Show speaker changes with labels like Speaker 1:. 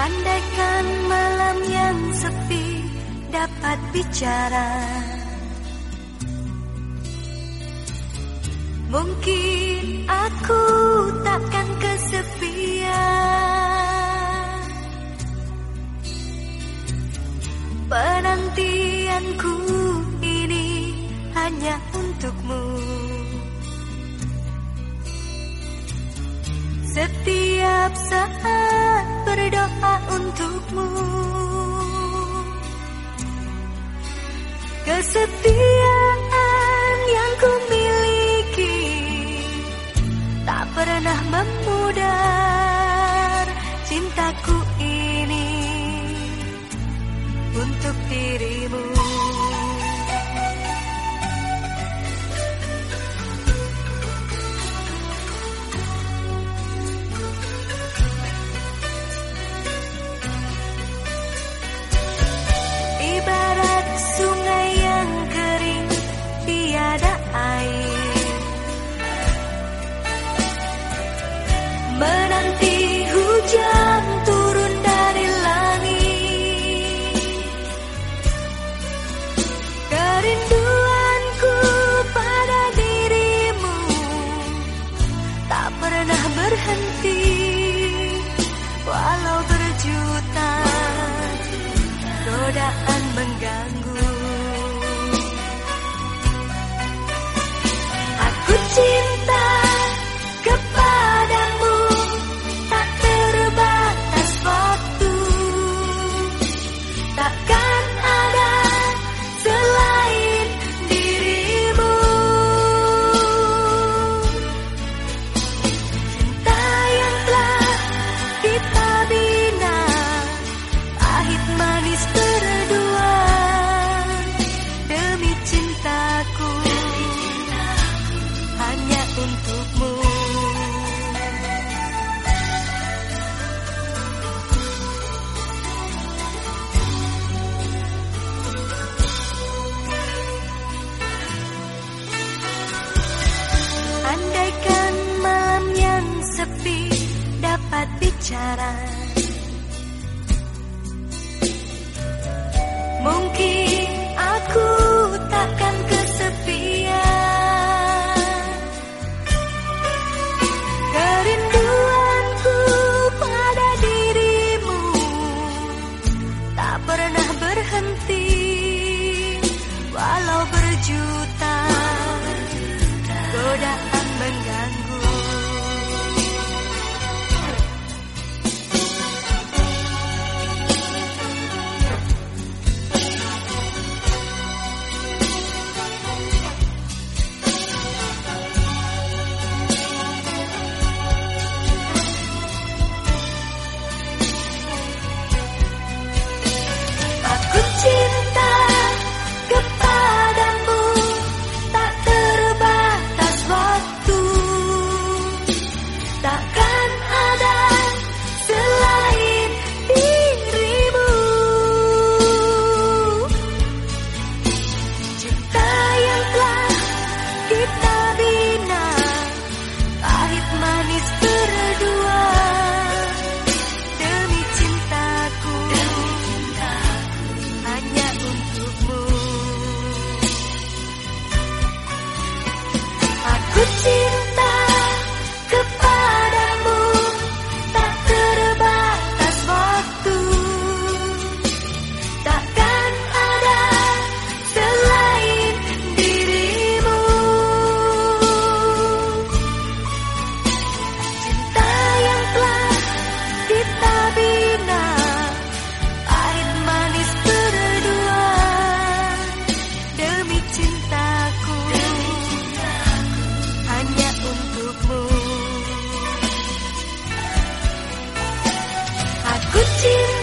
Speaker 1: Andaikan malam yang sepi dapat bicara. Mungkin aku takkan kesepian. Penantianku ini hanya untukmu Setiap saat berdoa untukmu. Kesetiaan yang ku miliki Tak pernah memudar bicara ku cinta